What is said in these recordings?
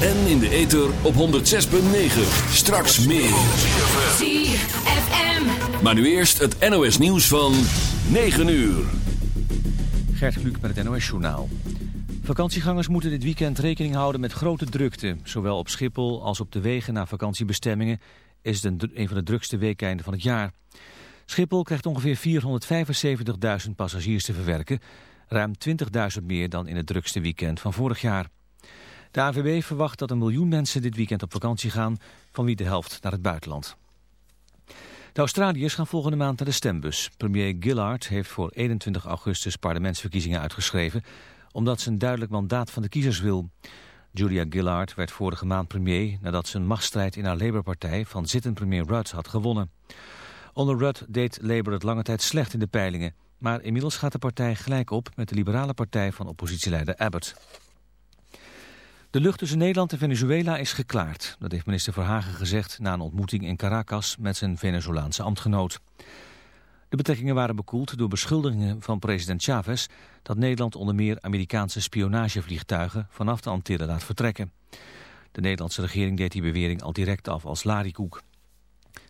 En in de ether op 106.9. Straks meer. ZFM. Maar nu eerst het NOS nieuws van 9 uur. Gert Kluk met het NOS Journaal. Vakantiegangers moeten dit weekend rekening houden met grote drukte. Zowel op Schiphol als op de wegen naar vakantiebestemmingen is het een, een van de drukste weekeinden van het jaar. Schiphol krijgt ongeveer 475.000 passagiers te verwerken. Ruim 20.000 meer dan in het drukste weekend van vorig jaar. De AVB verwacht dat een miljoen mensen dit weekend op vakantie gaan, van wie de helft naar het buitenland. De Australiërs gaan volgende maand naar de stembus. Premier Gillard heeft voor 21 augustus parlementsverkiezingen uitgeschreven... omdat ze een duidelijk mandaat van de kiezers wil. Julia Gillard werd vorige maand premier... nadat ze een machtsstrijd in haar Labour-partij van zittend premier Rudd had gewonnen. Onder Rudd deed Labour het lange tijd slecht in de peilingen... maar inmiddels gaat de partij gelijk op met de liberale partij van oppositieleider Abbott. De lucht tussen Nederland en Venezuela is geklaard. Dat heeft minister Verhagen gezegd na een ontmoeting in Caracas met zijn Venezolaanse ambtgenoot. De betrekkingen waren bekoeld door beschuldigingen van president Chavez... dat Nederland onder meer Amerikaanse spionagevliegtuigen vanaf de Antillen laat vertrekken. De Nederlandse regering deed die bewering al direct af als larikoek.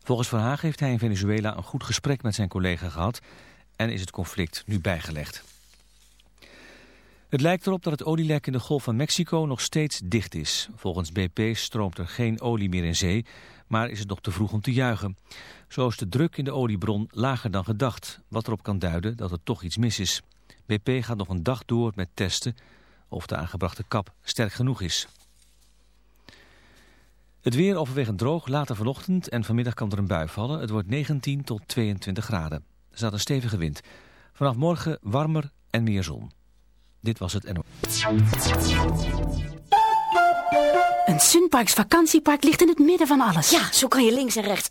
Volgens Verhagen heeft hij in Venezuela een goed gesprek met zijn collega gehad... en is het conflict nu bijgelegd. Het lijkt erop dat het olielek in de Golf van Mexico nog steeds dicht is. Volgens BP stroomt er geen olie meer in zee, maar is het nog te vroeg om te juichen. Zo is de druk in de oliebron lager dan gedacht, wat erop kan duiden dat er toch iets mis is. BP gaat nog een dag door met testen of de aangebrachte kap sterk genoeg is. Het weer overwegend droog, later vanochtend en vanmiddag kan er een bui vallen. Het wordt 19 tot 22 graden. Er staat een stevige wind. Vanaf morgen warmer en meer zon. Dit was het NO. Een Sunparks vakantiepark ligt in het midden van alles. Ja, zo kan je links en rechts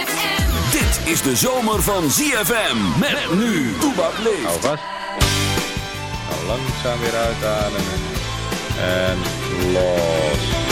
Is de zomer van ZFM. Met nu. Toebak leeft. Hou vast. Nou, langzaam weer uitademen. En los.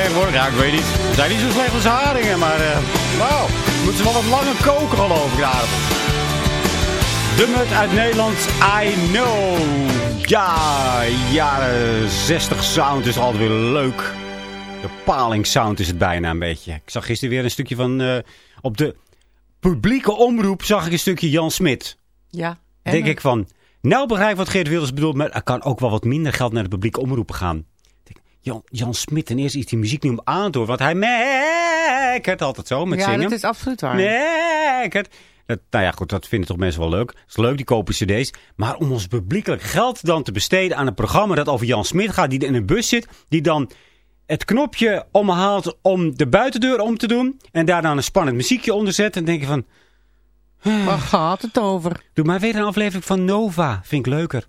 Tegenwoordig? Ja, ik weet niet. Ze zijn niet zo slecht als haringen, maar... eh Wauw. Moeten ze wel wat langer koken, geloof ik, daar. De Mut uit Nederland, I know. Ja, jaren 60 sound is altijd weer leuk. De paling sound is het bijna een beetje. Ik zag gisteren weer een stukje van... eh, op de publieke omroep zag ik een stukje Jan Smit. Ja. En, denk ik van... Nou begrijp wat Geert Wilders bedoelt, maar er kan ook wel wat minder geld naar de publieke omroepen gaan. Jan, Jan Smit, ten eerste is die muziek niet om aan te horen, want hij mekkert altijd zo met Ja, zingen. dat is absoluut waar. Mekkert. Dat, nou ja, goed, dat vinden toch mensen wel leuk. Het is leuk, die kopen cd's. Maar om ons publiekelijk geld dan te besteden aan een programma dat over Jan Smit gaat, die in een bus zit, die dan het knopje omhaalt om de buitendeur om te doen en daar dan een spannend muziekje onder zet, en denk je van, Waar gaat het over? doe maar weer een aflevering van Nova, vind ik leuker.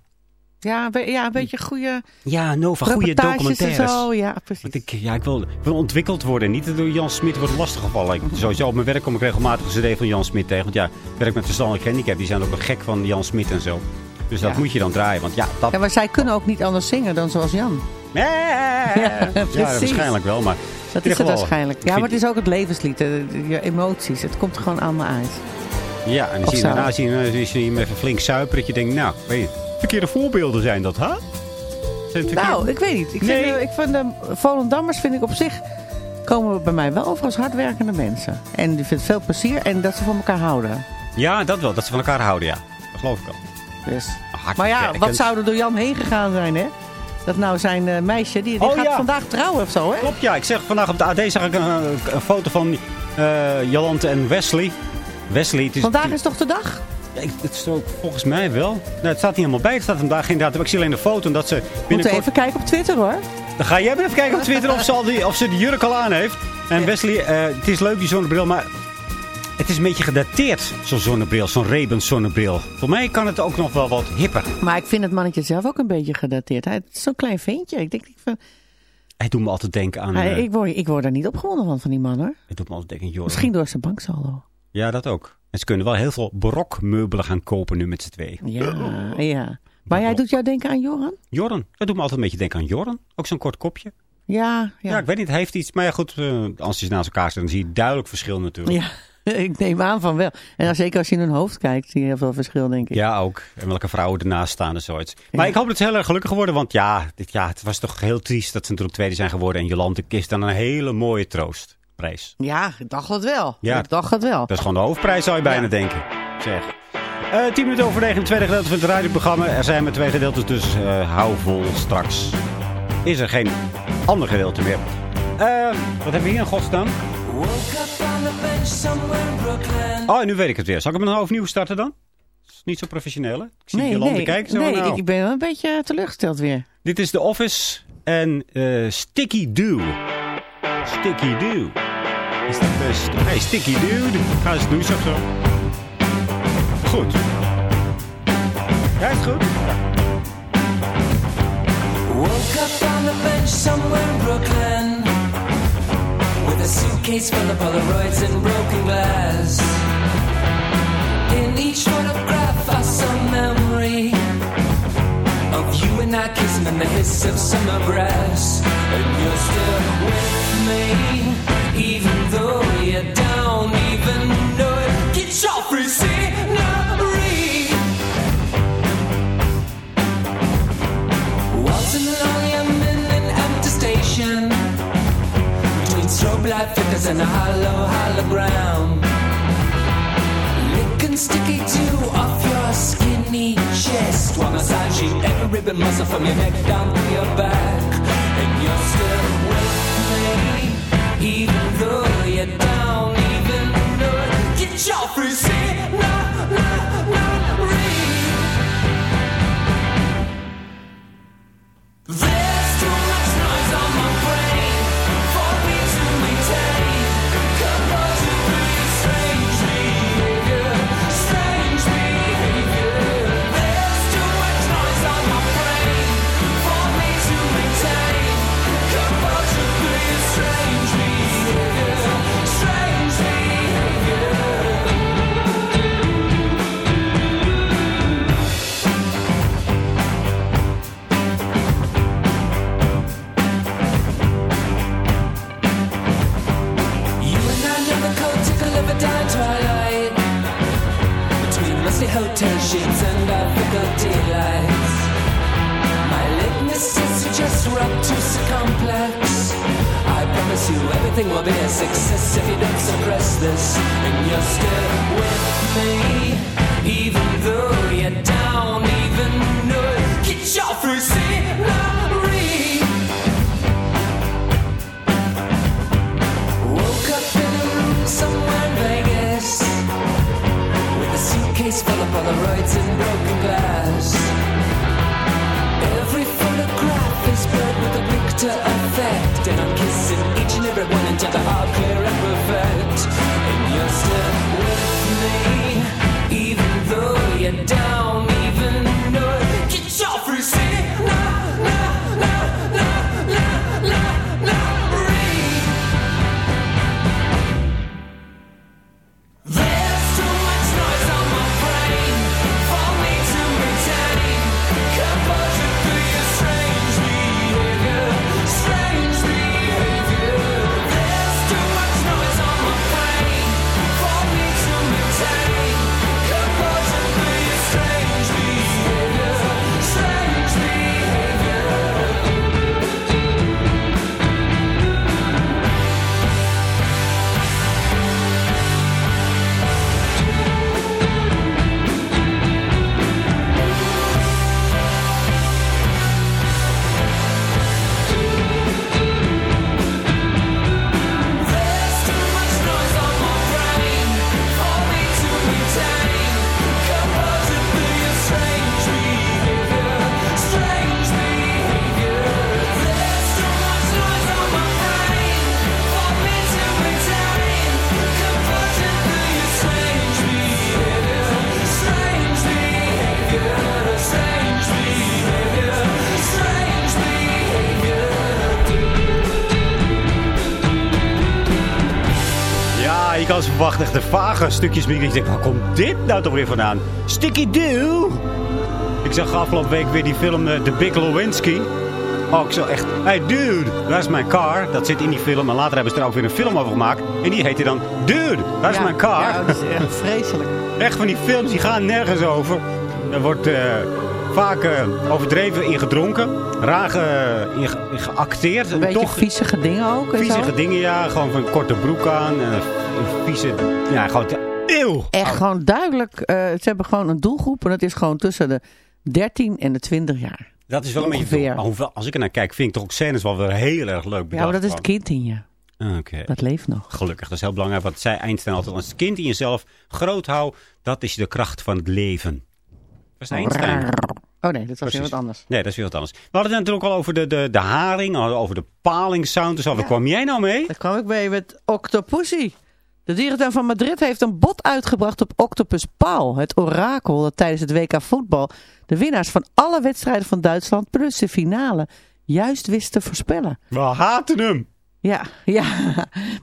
Ja, een be- ja, een beetje goede Ja, Nova, goede en documentaires. zo. Ja, precies. Want ik, ja, ik, wil, ik wil ontwikkeld worden. Niet door Jan Smit wordt lastiggevallen. Ik, sowieso op mijn werk kom ik regelmatig een cd van Jan Smit tegen. Want ja, ik werk met verstandelijk handicap. Die zijn ook wel gek van Jan Smit en zo. Dus dat Ja. moet je dan draaien. Want ja, dat... Ja, maar zij kunnen ook niet anders zingen dan zoals Jan. Ja, waarschijnlijk wel. Maar Dat is het waarschijnlijk. Ja, maar het is ook het levenslied. Je emoties. Het komt er gewoon allemaal uit. Ja, en dan zie je, daarna zie je, zie je hem even flink suipen. Dat je denkt, nou, weet je, verkeerde voorbeelden zijn dat, hè? Verkeerde- Nou, ik weet niet. Ik Nee. vind, eh, ik vind de Volendammers vind ik op zich... komen bij mij wel over als hardwerkende mensen. En die vindt veel plezier en dat ze van elkaar houden. Ja, dat wel. Dat ze van elkaar houden, ja. Dat geloof ik al. Dus. Hard Maar ja, wat zou er door Jan heen gegaan zijn, hè? Dat nou zijn eh, meisje, die, die Oh, gaat ja. vandaag trouwen of zo, hè? Klopt, ja. Ik zeg vandaag op de AD zag ik een, een foto van eh Jolante en Wesley. Wesley, het is... Vandaag is toch de dag? Ik- het is ook volgens mij wel. Nou, het staat niet helemaal bij. Het staat vandaag geen datum. Ik zie alleen de foto en dat ze Moeten binnenkort... even kijken op Twitter, hoor. Dan ga jij maar even kijken op Twitter of ze, al die, of ze de jurk al aan heeft. En Wesley, eh, het is leuk die zonnebril, maar het is een beetje gedateerd, zo'n zonnebril. Zo'n Ray-Ban zonnebril. Voor mij kan het ook nog wel wat hipper. Maar ik vind het mannetje zelf ook een beetje gedateerd. Hij is zo'n klein ventje. Ik denk, ik, vind- Hij doet me altijd denken aan... hij, eh, ik, word, ik word er niet opgewonden van, van die man, hoor. hij doet me altijd denken aan Joran. Misschien door zijn banksaldo. Ja, dat ook. En ze kunnen wel heel veel barokmeubelen gaan kopen nu met z'n tweeën. Ja, ja. Maar jij doet jou denken aan Joran? Joran. Dat doet me altijd een beetje denken aan Joran. Ook zo'n kort kopje. Ja, Ja. ja. ik weet niet. Hij heeft iets. Maar ja, goed. eh, als je naast elkaar zit, dan zie je duidelijk verschil natuurlijk. Ja, ik neem aan van wel. En dan zeker als je in hun hoofd kijkt, zie je heel veel verschil, denk ik. Ja, ook. En welke vrouwen ernaast staan en zoiets. Maar ik hoop dat ze heel erg gelukkig worden. Want ja, dit, ja, het was toch heel triest dat ze natuurlijk tweede zijn geworden. En Jolante kist dan een hele mooie Ja, ik dacht het wel. Ja. Ik dacht het wel. Dat is gewoon de hoofdprijs, zou je bijna Ja. denken. Zeg. Eh 10 minuten over 9, het tweede gedeelte van het radioprogramma. Er zijn maar twee gedeeltes, dus eh, hou vol straks. Is er geen ander gedeelte meer. Eh, wat hebben we hier in godsnaam? Oh, nu weet ik het weer. Zal ik hem nog overnieuw starten dan? Is niet zo professioneel, hè? Ik zie nee, Jolande nee, kijken. Zo, nee nou. ik ben wel een beetje teleurgesteld weer. Dit is The Office en Sticky Doo. Sticky Doo. Is dat? Hey, Sticky Dude. Ga eens douchen of zo. Goed. Ja, is goed? Woke up on the bench somewhere in Brooklyn with a suitcase full of Polaroids and broken glass. In each photograph, I saw memory of you and I kissing in the hiss of summer grass. And you're still with me, light flickers and a hollow hologram. Licking sticky dew off your skinny chest while massaging every ribbon muscle from your neck down to your back. And you're still with me, even though you don't even know it. Get your free scenery. There's too vage stukjes muziek. Ik denk, waar komt dit nou toch weer vandaan? Sticky Doo! Ik zag afgelopen week weer die film eh, The Big Lewinsky. Oh, ik zo echt... Hey dude, waar is mijn car? Dat zit in die film. En later hebben ze er ook weer een film over gemaakt. En die heette dan Dude, waar is Ja, mijn car? Ja, dat is echt vreselijk. Echt van die films, die gaan nergens over. Er wordt eh, vaak eh, overdreven in gedronken. Raar ge- in, ge- in geacteerd. Een En beetje toch viezige dingen ook. en zo. viezige dingen, ja. Gewoon van korte broek aan. En een vieze... Ja, gewoon... te- Eeuw! Echt gewoon duidelijk. eh, ze hebben gewoon een doelgroep. En dat is gewoon tussen de 13 en de 20 jaar. Dat is wel een beetje Ongeveer. veel. Maar hoewel, als ik er naar kijk, vind ik toch ook scènes wel weer heel erg leuk Ja, maar dat is het kind in je. Oké. Dat leeft nog. Gelukkig, dat is heel belangrijk. Wat zij Einstein altijd als het kind in jezelf groot houdt, dat is de kracht van het leven. Dat is Einstein. Oh nee, dat was weer wat anders. Nee, dat is weer wat anders. We hadden het natuurlijk al over de, de, de haring, over de palingsound. Dus waar kwam jij nou mee? Daar kwam ik bij met Octopussy. De dierentuin van Madrid heeft een bod uitgebracht op Octopus Paul. Het orakel dat tijdens het WK voetbal de winnaars van alle wedstrijden van Duitsland plus de finale juist wist te voorspellen. We haten hem. Ja, ja.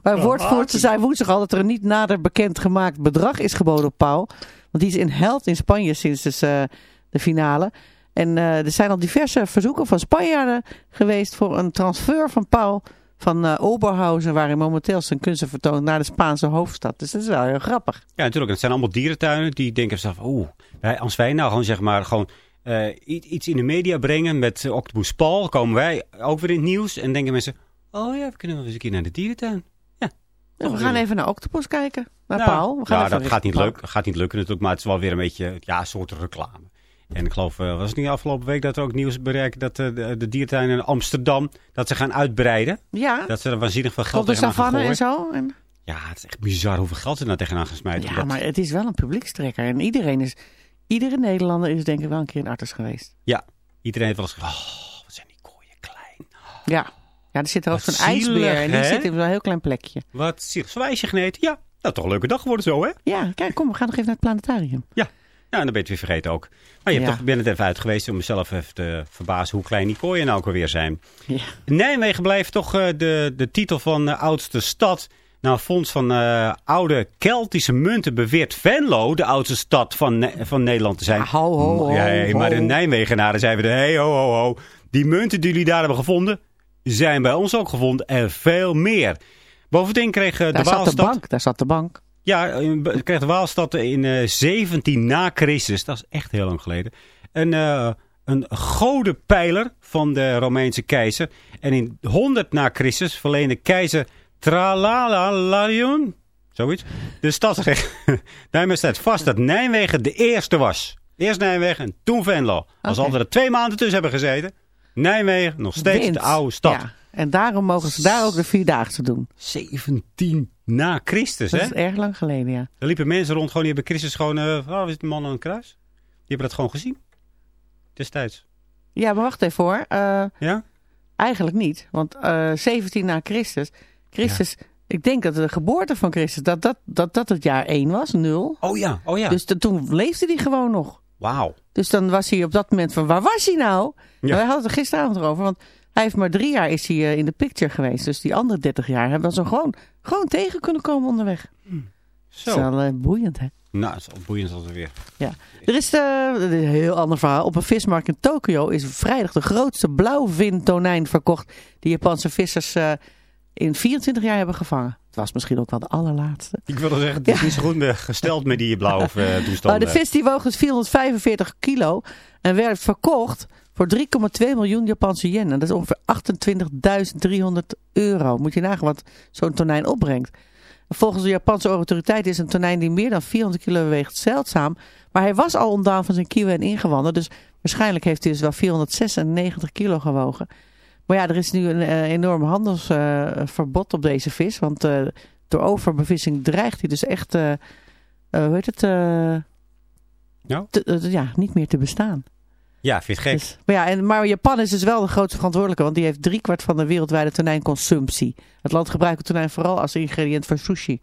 Maar woordvoerster zei woensdag al dat er een niet nader bekend gemaakt bedrag is geboden op Paul. Want die is in held in Spanje sinds dus, eh, de finale. En eh, er zijn al diverse verzoeken van Spanjaarden geweest voor een transfer van Paul van eh Oberhausen, waar hij momenteel zijn kunsten vertoont, naar de Spaanse hoofdstad. Dus dat is wel heel grappig. Ja, natuurlijk. Het zijn allemaal dierentuinen die denken zelf, oeh, wij, als wij nou gewoon zeg maar gewoon eh, iets in de media brengen met eh, Octopus Paul, komen wij ook weer in het nieuws en denken mensen, oh ja, we kunnen wel eens een keer naar de dierentuin. Ja. We gaan even naar Octopus kijken, naar Nou, Paul. We gaan ja, even dat gaat niet, leuk, gaat niet lukken natuurlijk, maar het is wel weer een beetje ja, een soort reclame. En ik geloof, eh, was het niet afgelopen week dat er ook nieuws bereikt dat eh, de, de dierentuin in Amsterdam, dat ze gaan uitbreiden. Ja, Dat ze er waanzinnig veel geld tegenaan gaan savanne en gooien. zo. En... Ja, het is echt bizar hoeveel geld ze nou tegenaan gaan smijten. Ja, Dat- maar het is wel een publiekstrekker. En iedereen is, iedere Nederlander is denk ik wel een keer in Artes geweest. Ja, iedereen heeft wel eens gezegd, oh, wat zijn die kooien klein. Ja, ja er zit er ook zo'n ijsbeer en die hè? zit in zo'n heel klein plekje. Wat zielig. Zo'n wijsje geneten? Ja, nou toch een leuke dag geworden zo, hè? Ja, kijk, kom, we gaan nog even naar het planetarium. Ja. Ja, en dan ben je het weer vergeten ook. Maar je hebt Ja. toch, ben het even uit geweest om mezelf even te verbazen hoe klein die kooien nou ook alweer zijn. Ja. Nijmegen blijft toch eh, de, de titel van de oudste stad. Nou, fonds van eh, oude Keltische munten beweert Venlo de oudste stad van, Ne- van Nederland te zijn. Ja, ho, ho, ho, Ja, maar de. Nijmegenaren zeiden, hey, ho, ho, ho. Die munten die jullie daar hebben gevonden, zijn bij ons ook gevonden en veel meer. Bovendien kreeg eh, de Daar zat de bank, daar zat de bank. Ja, eh, kreeg de Waalstad in eh 17 na Christus, dat is echt heel lang geleden, een, eh, een godenpijler van de Romeinse keizer. En in 100 na Christus verleende keizer Tralalalion, zoiets, de stadsrecht. Daarmee staat vast dat Nijmegen de eerste was. Eerst Nijmegen en toen Venlo. Als altijd er twee maanden tussen hebben gezeten. Nijmegen, nog steeds de oude stad. Ja. En daarom mogen ze daar ook de Vierdaagse doen. 17 na Christus, Dat hè? is erg lang geleden, ja. Er liepen mensen rond, gewoon, die hebben Christus gewoon... eh oh, is het een man aan een kruis? Die hebben dat gewoon gezien. Destijds. Ja, maar wacht even hoor. Eh, Ja? eigenlijk niet. Want eh 17 na Christus. Christus, ik denk dat de geboorte van Christus, dat dat, dat, dat het jaar 1 was, 0. Oh ja, oh ja. Dus de- toen leefde hij gewoon nog. Wauw. Dus dan was hij op dat moment van, waar was hij nou? Ja. Wij hadden het er gisteravond over, want hij heeft maar drie jaar is hij eh, in de picture geweest. Dus die andere 30 jaar hebben we zo gewoon, gewoon tegen kunnen komen onderweg. Zo. Dat is wel eh, boeiend, hè? Nou, het is al boeiend als weer. Ja. Er is, eh, is een heel ander verhaal. Op een vismarkt in Tokio is vrijdag de grootste blauwvintonijn verkocht. Die Japanse vissers eh, in 24 jaar hebben gevangen. Het was misschien ook wel de allerlaatste. Ik wilde zeggen, het is niet zo goed gesteld met die blauwe eh, Maar toestanden. de vis die woog dus 445 kilo en werd verkocht voor 3,2 miljoen Japanse yen. En dat is ongeveer 28.300 euro. Moet je nagaan wat zo'n tonijn opbrengt. Volgens de Japanse autoriteiten is een tonijn die meer dan 400 kilo weegt zeldzaam. Maar hij was al ontdaan van zijn kieuwen en ingewanden. Dus waarschijnlijk heeft hij dus wel 496 kilo gewogen. Maar ja, er is nu een eh, enorm handelsverbod op deze vis. Want eh, door overbevissing dreigt hij dus echt, eh, eh, hoe heet het, eh, Ja? te- eh, ja, niet meer te bestaan. Ja, vind je gek? Dus, maar, ja, en, maar Japan is dus wel de grootste verantwoordelijke, want die heeft driekwart van de wereldwijde tonijnconsumptie. Het land gebruikt het tonijn vooral als ingrediënt voor sushi.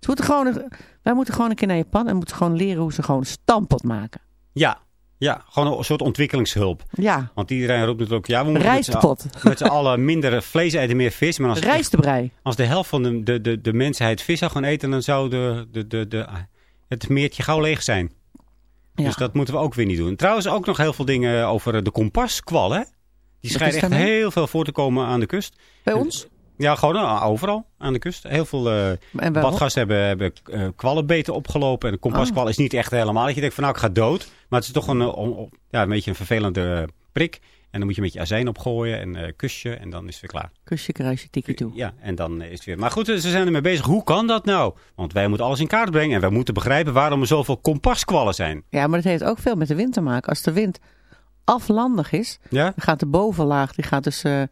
Ze moeten gewoon, wij moeten gewoon een keer naar Japan en moeten gewoon leren hoe ze gewoon stampot maken. Ja. Ja, gewoon een soort ontwikkelingshulp. Ja, Want iedereen roept natuurlijk, ja, we moeten met z'n- rijstpot, met z'n allen minder vlees eten, meer vis. Maar als, rijstebrei. als de helft van de, de, de, de mensheid vis zou gaan eten, dan zou de, de, de, de, het meertje gauw leeg zijn. Ja. Dus dat moeten we ook weer niet doen. Trouwens ook nog heel veel dingen over de kompaskwal, hè? Die schijnen is echt heel veel voor te komen aan de kust. Bij ons? Ja, gewoon eh, overal aan de kust. Heel veel eh waarom? badgasten hebben, hebben eh, kwallenbeten opgelopen. En de kompaskwal Oh. is niet echt helemaal dat je denkt van nou ik ga dood. Maar het is toch een, eh, on- on- ja, een beetje een vervelende eh, prik. En dan moet je een beetje azijn opgooien en eh kusje en dan is het weer klaar. Kusje, kruisje, tikkie toe. Ja, en dan is het weer. Maar goed, ze zijn ermee bezig. Hoe kan dat nou? Want wij moeten alles in kaart brengen. En wij moeten begrijpen waarom er zoveel kompaskwallen zijn. Ja, maar dat heeft ook veel met de wind te maken. Als de wind aflandig is, Ja? dan gaat de bovenlaag die gaat dus eh,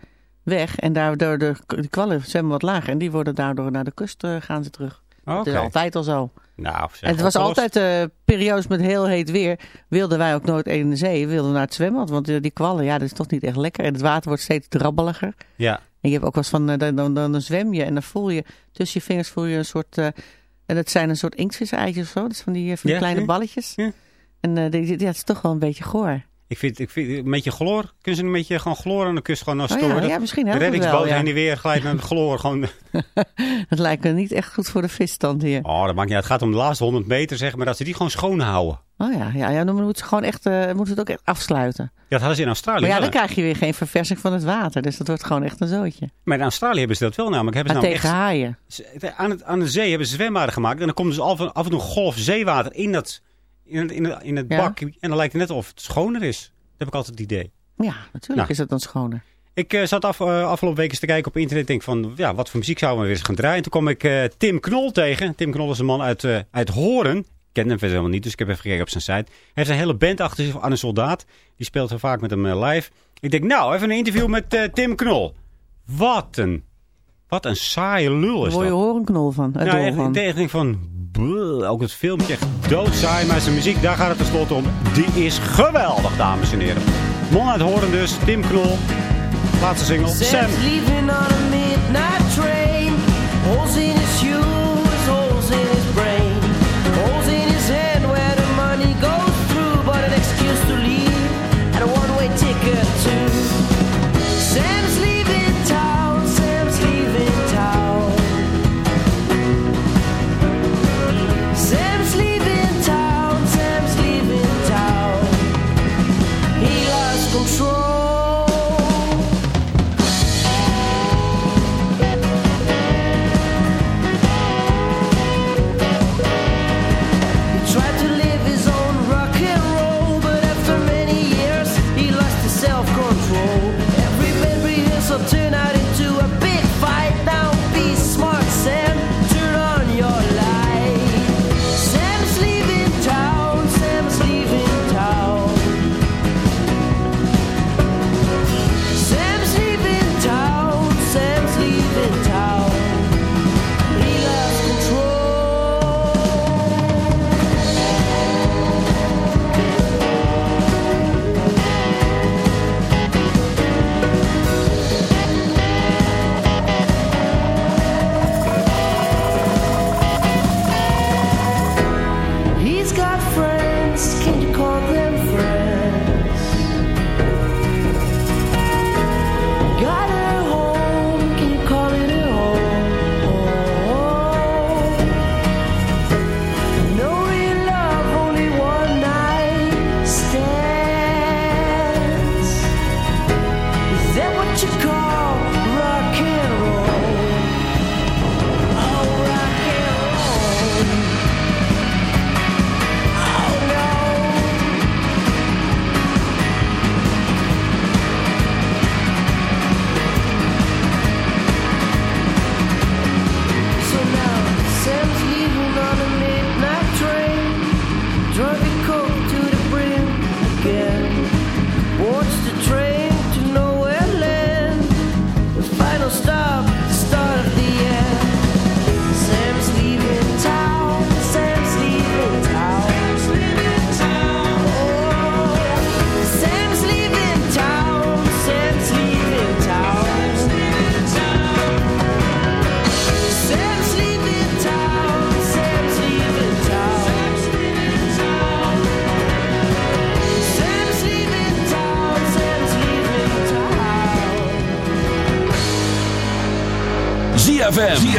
weg. En daardoor de, de kwallen zwemmen wat lager. En die worden daardoor naar de kust eh, gaan ze terug. Oké. Dat is altijd al zo. Nou, zeg, en het was opgelost. altijd eh, periodes met heel heet weer. Wilden wij ook nooit in de zee. Wilden we naar het zwembad. Want eh, die kwallen, ja, dat is toch niet echt lekker. En het water wordt steeds drabbeliger. Ja, En je hebt ook wel eens van, eh, dan, dan, dan zwem je en dan voel je, tussen je vingers voel je een soort, en dat zijn een soort inktviseitjes of zo. Dat is van die, van die Ja, kleine ja. balletjes. Ja. En die, die- ja, het is toch wel een beetje goor. Ik vind, ik vind een beetje chloor. Kunnen ze een beetje gewoon chloor aan de kust gewoon Oh storen? ja, ja, misschien de het reddingsboot wel, ja. heen en weer glijdt het chloor. Gewoon, Dat lijkt me niet echt goed voor de visstand hier. oh, dat maakt niet uit. Het gaat om de laatste 100 meter, zeg maar, dat ze die gewoon schoon houden. Oh ja, ja, ja dan moeten ze gewoon echt, moeten ze het ook echt afsluiten. Ja, dat hadden ze in Australië Maar ja, dan hè? krijg je weer geen verversing van het water. Dus dat wordt gewoon echt een zootje. Maar in Australië hebben ze dat wel namelijk. Hebben ze namelijk tegen echt, haaien. aan, het, aan de zee hebben ze zwembaden gemaakt. En dan komt dus af en, af en toe een golf zeewater in, dat, in het, in het, in het bak. En dan lijkt het net of het schoner is. Dat heb ik altijd het idee. Ja, natuurlijk Nou. is het dan schoner. Ik eh, zat af, eh, afgelopen week eens te kijken op internet. denk van, ja, wat voor muziek zouden we weer eens gaan draaien? En toen kwam ik eh, Tim Knol tegen. Tim Knol is een man uit, uit Horen. Ik ken hem verder helemaal niet, dus ik heb even gekeken op zijn site. Hij heeft een hele band achter zich aan een soldaat. Die speelt heel vaak met hem live. Ik denk, nou, even een interview met Tim Knol. Wat een, wat een saaie lul Daar is word je dat. horenknol van. Nou, echt, ik denk van, ook het filmpje echt doodsaai. Maar zijn muziek, daar gaat het tenslotte om. Die is geweldig, dames en heren. Man uit Horen dus, Tim Knol. Laatste single, Sam. gotta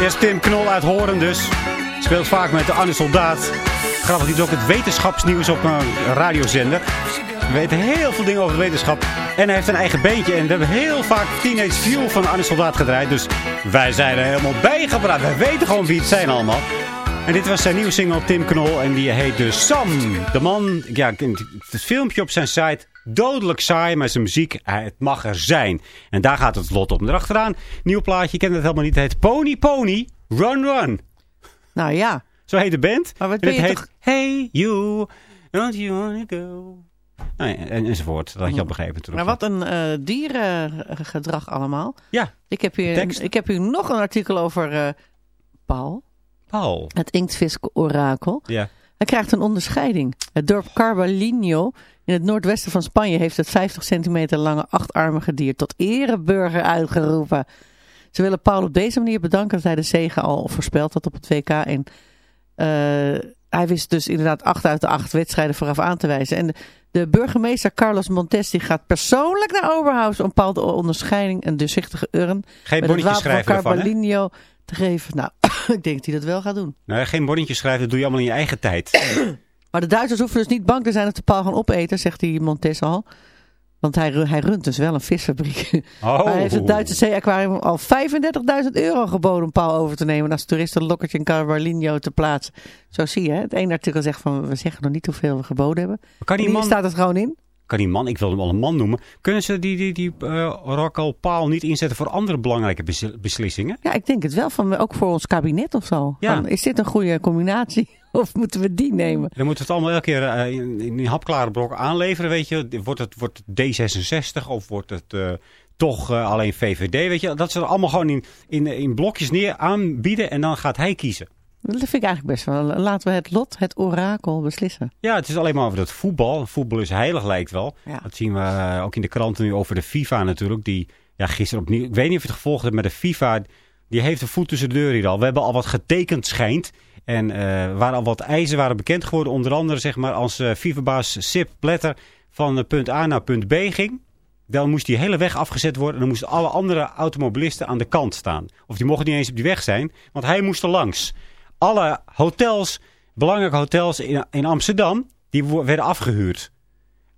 Eerst Tim Knol uit Horen dus. Speelt vaak met de Anne Soldaat. Grappig, die doet ook het wetenschapsnieuws op een radiozender. We weten heel veel dingen over de wetenschap. En hij heeft een eigen beentje. En we hebben heel vaak Teenage Fuel van Arne Soldaat gedraaid. Dus wij zijn er helemaal bijgepraat. Wij weten gewoon wie het zijn allemaal. En dit was zijn nieuwe single, Tim Knol. En die heet de Sam. De man, ja, het filmpje op zijn site. Dodelijk saai, maar zijn muziek, hij- het mag er zijn. En daar gaat het lot om. Erachteraan, nieuw plaatje, je kent het helemaal niet. Het heet Pony Pony Run Run. Nou ja. Zo heet de band. Maar wat en ben het je heet toch- Hey You, don't you wanna go? Nou en, enzovoort. Dat had je al begrepen. Maar wat een eh dierengedrag allemaal. Ja. Ik heb, hier, Tekst. ik heb hier nog een artikel over eh, Paul. Paul. Het inktvis-orakel. Ja. Hij krijgt een onderscheiding. Het dorp Carbalino in het noordwesten van Spanje heeft het 50 centimeter lange achtarmige dier tot ereburger uitgeroepen. Ze willen Paul op deze manier bedanken dat hij de zegen al voorspeld had op het WK. En eh, hij wist dus inderdaad acht uit de acht wedstrijden vooraf aan te wijzen. En de, de burgemeester Carlos Montes die gaat persoonlijk naar Oberhaus om Paul de onderscheiding een doorzichtige urn Geen met bonnetje van schrijven ervan, hè? Carbalino te geven. Nou, ik denk dat hij dat wel gaat doen. Nee, geen bonnetje schrijven, dat doe je allemaal in je eigen tijd. Maar de Duitsers hoeven dus niet bang te zijn dat de paal gaan opeten, zegt die Montes al. Want hij, hij runt dus wel een visfabriek. Oh. Hij heeft het Duitse zee-aquarium al 35.000 euro geboden om paal over te nemen. En als toeristenlokkertje in Carvalho te plaatsen. Zo zie je, hè? het ene artikel zegt van, we zeggen nog niet hoeveel we geboden hebben. Kan die En hier man- staat het gewoon in. Kan die man, ik wil hem al een man noemen, kunnen ze die, die, die eh, orakel Paal niet inzetten voor andere belangrijke besli- beslissingen? Ja, ik denk het wel, van, ook voor ons kabinet of zo. Ja. Van, is dit een goede combinatie? Of moeten we die nemen? Dan moeten we het allemaal elke keer eh, in, in hapklare blokken aanleveren, weet je. Wordt het, wordt het D66 of wordt het eh, toch alleen VVD, weet je. Dat ze er allemaal gewoon in, in, in blokjes neer aanbieden en dan gaat hij kiezen. Dat vind ik eigenlijk best wel. Laten we het lot, het orakel beslissen. Ja, het is alleen maar over dat voetbal. Voetbal is heilig, lijkt wel. Ja. Dat zien we eh, ook in de kranten nu over de FIFA natuurlijk. Die ja, gisteren opnieuw... Ik weet niet of je het gevolgd hebt met de FIFA. Die heeft een voet tussen de deur hier al. We hebben al wat getekend, schijnt. En eh waar al wat eisen waren bekend geworden. Onder andere zeg maar als eh FIFA-baas Sip Platter van punt A naar punt B ging. Dan moest die hele weg afgezet worden. En dan moesten alle andere automobilisten aan de kant staan. Of die mochten niet eens op die weg zijn. Want hij moest er langs. Alle hotels, belangrijke hotels in, in Amsterdam, die werden afgehuurd.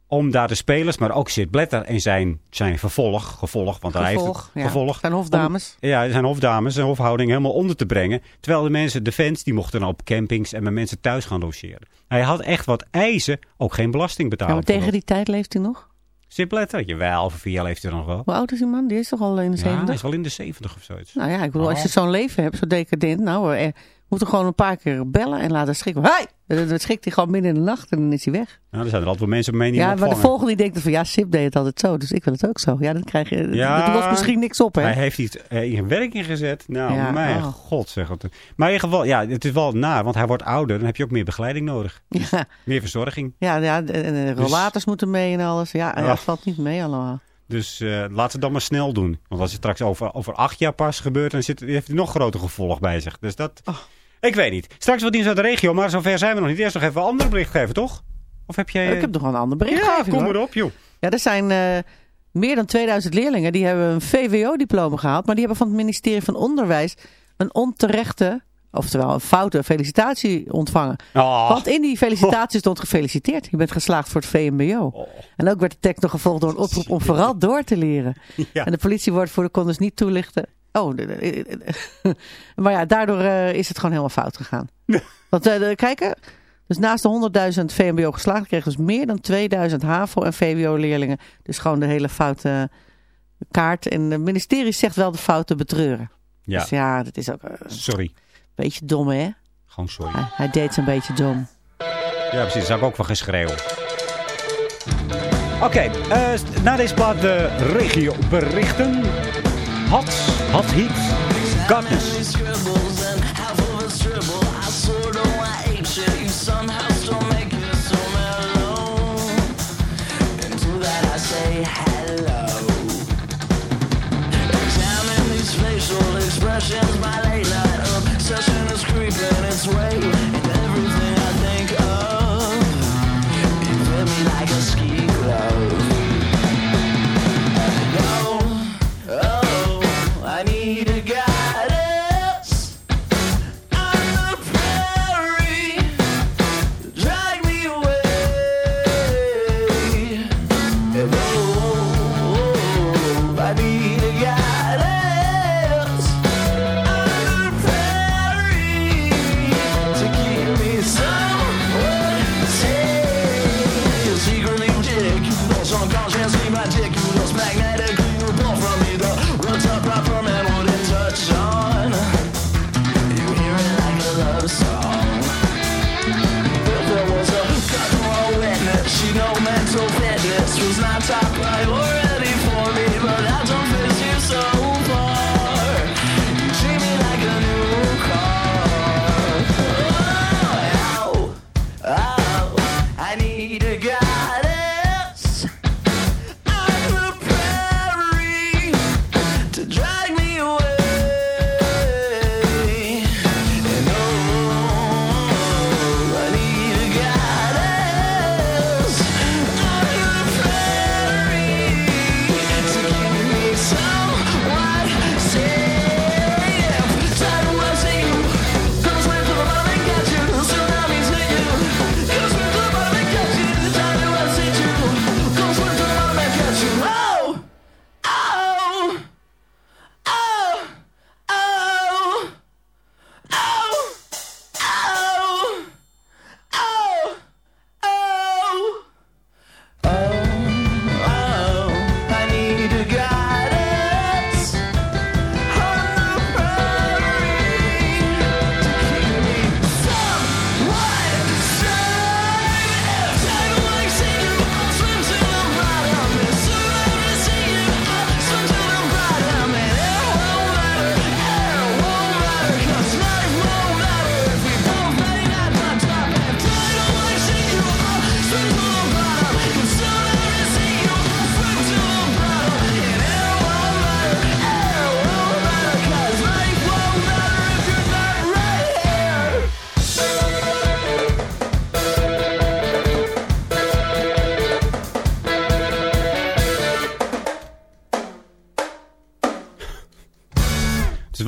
Om daar de spelers, maar ook Sid Blatter en zijn, zijn vervolg, gevolg, want hij heeft Gevolg, het ja. gevolg. Zijn hofdames. Om, ja, zijn hofdames, zijn hofhouding helemaal onder te brengen. Terwijl de mensen, de fans, die mochten dan op campings en bij mensen thuis gaan logeren. Hij had echt wat eisen, ook geen belasting Ja, betalen. maar tegen die tijd leeft hij nog? Sid Blatter, jawel, over vier jaar leeft hij nog wel. Hoe oud is die man? Die is toch al in de Ja, hij 70? is wel in de zeventig of zoiets. Nou ja, ik bedoel, als je Oh. zo'n leven hebt, zo decadent, nou, moet er gewoon een paar keer bellen en laten schrikken. Hey! Dan schrikt hij gewoon midden in de nacht en dan is hij weg. Nou, er zijn er altijd wel mensen mee die Ja, maar de volgende die denkt van, ja, Sip deed het altijd zo, dus ik wil het ook zo. Ja, dan krijg je, Ja, dat lost misschien niks op, hè? Hij heeft iets eh, in werking gezet. Nou, Ja, mijn oh. god zeg het. Maar in ieder geval, ja, het is wel naar, want hij wordt ouder. Dan heb je ook meer begeleiding nodig. Ja, Meer verzorging. ja, ja en en Dus- rollators moeten mee en alles. Ja, Ja. dat valt niet mee allemaal. Dus eh laten we het dan maar snel doen. Want als het straks over, over acht jaar pas gebeurt, dan zit, heeft hij nog groter gevolg bij zich. Dus dat... Oh. Ik weet niet. Straks wat nieuws uit de regio, maar zover zijn we nog niet. Eerst nog even een andere bericht geven, toch? Of heb jij... Ik heb nog wel een ander bericht. Ja, gegeven, kom maar op, joh. Ja, er zijn eh, meer dan 2000 leerlingen die hebben een VWO-diploma gehaald. Maar die hebben van het ministerie van Onderwijs een onterechte, oftewel een foute felicitatie ontvangen. Oh. Want in die felicitatie stond gefeliciteerd. Je bent geslaagd voor het VMBO. Oh. En ook werd de tekst nog gevolgd door een oproep om vooral door te leren. Ja. En de politiewoordvoerder kon dus niet toelichten. Oh, maar ja, daardoor eh, is het gewoon helemaal fout gegaan. Want de- kijken, dus naast de 100.000 VMBO geslaagd kregen dus meer dan 2000 HAVO- en VWO-leerlingen. Dus gewoon de hele foute kaart. En het ministerie zegt wel de fouten betreuren. Ja, Dus ja, dat is ook eh, sorry. Beetje dom, hè? Gewoon sorry. Hij, hij deed zo'n beetje dom. Ja, precies. Daar zou ik ook van geschreeuw. Oké, eh, na deze plaat de regio berichten. Hot, hot heat, godness. Expressions by late night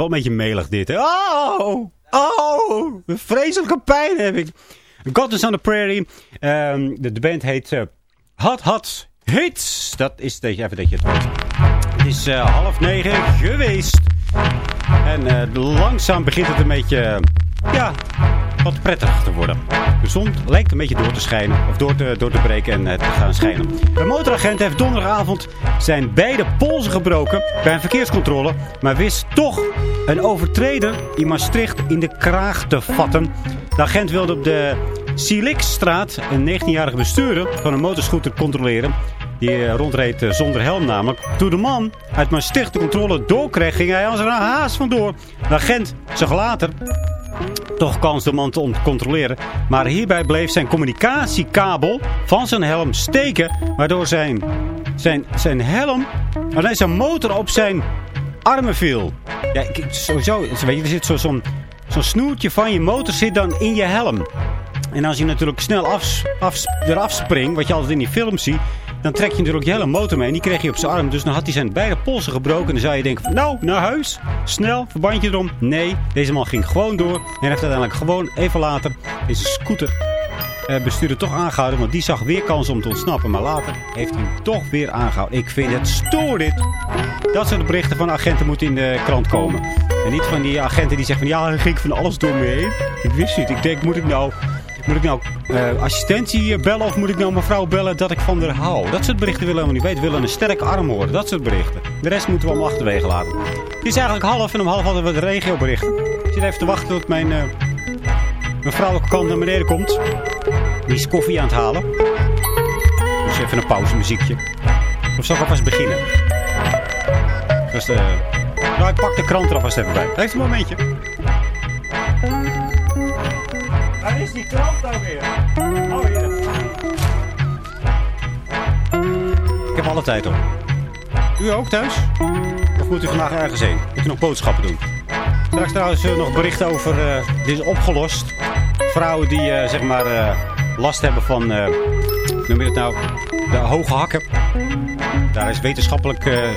een beetje melig dit. Hè? Oh, oh, vreselijke pijn heb ik. God is on the Prairie. Ehm, de, de band heet eh, Hot Hot Hits. Dat is je, even dat je het weet. Het is eh, half negen geweest. En eh, langzaam begint het een beetje, ja, wat prettiger te worden. De zon lijkt een beetje door te schijnen, of door te, door te breken en eh, te gaan schijnen. Een motoragent heeft donderdagavond zijn beide polsen gebroken bij een verkeerscontrole. Maar wist toch een overtreder in Maastricht in de kraag te vatten. De agent wilde op de Silixstraat een 19-jarige bestuurder van een motorscooter controleren. Die eh, rondreed eh, zonder helm namelijk. Toen de man uit Maastricht de controle doorkreeg, ging hij als een haas vandoor. De agent zag later toch kans de man te ont- controleren. Maar hierbij bleef zijn communicatiekabel van zijn helm steken. Waardoor zijn, zijn, zijn helm, alleen zijn motor op zijn armen viel. Ja, sowieso, weet je, er zit zo- zo'n zo'n snoertje van je motor zit dan in je helm. En als je natuurlijk snel af, af, eraf springt, wat je altijd in die film ziet, dan trek je natuurlijk je hele motor mee. En die kreeg hij op zijn arm. Dus dan had hij zijn beide polsen gebroken. En dan zou je denken, nou, naar huis. Snel, verbandje erom. Nee, deze man ging gewoon door. En heeft uiteindelijk gewoon even later deze scooter eh, bestuurder toch aangehouden. Want die zag weer kans om te ontsnappen. Maar later heeft hij hem toch weer aangehouden. Ik vind het stoor dit. Dat soort berichten van agenten moeten in de krant komen. En niet van die agenten die zeggen van ja, er ging van alles door me heen. Ik wist niet. Ik denk, moet ik nou, moet ik nou eh, assistentie bellen of moet ik nou mevrouw bellen dat ik van haar hou? Dat soort berichten willen we niet weten. We willen een sterke arm horen. Dat soort berichten. De rest moeten we allemaal achterwege laten. Het is eigenlijk half en om half hadden we de regioberichten. Ik zit even te wachten tot mijn, eh mijn vrouwelijke kant naar beneden komt. Die is koffie aan het halen. Dus even een pauzemuziekje. Of zal ik alvast beginnen? Dus de... Nou, ik pak de krant er alvast even bij. Heeft een momentje. Nou weer? Oh. Ik heb alle tijd op. U ook thuis? Of moet u vandaag ergens heen? Moet u nog boodschappen doen? Straks trouwens eh, nog berichten over... eh, dit is opgelost. Vrouwen die eh, zeg maar last hebben van... noem je het nou? De hoge hakken. Daar is wetenschappelijk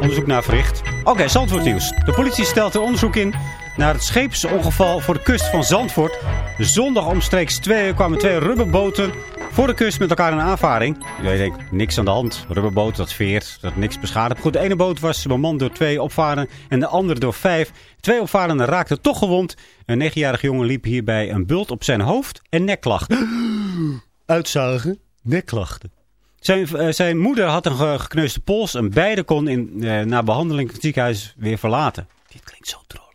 onderzoek naar verricht. Oké, Zandvoort nieuws. De politie stelt er onderzoek in naar het scheepsongeval voor de kust van Zandvoort. Zondag omstreeks twee uur kwamen twee rubberboten voor de kust met elkaar in aanvaring. Je denkt, niks aan de hand. Rubberboot, dat veert, dat niks beschadigd. Goed, de ene boot was bemand door twee opvarenden en de andere door vijf. Twee opvarenden raakten toch gewond. Een negenjarige jongen liep hierbij een bult op zijn hoofd en nekklachten. Uitzagen, nekklachten. Zijn, eh, zijn moeder had een ge- gekneusde pols en beide kon in, eh, na behandeling in het ziekenhuis weer verlaten. Dit klinkt zo drollig.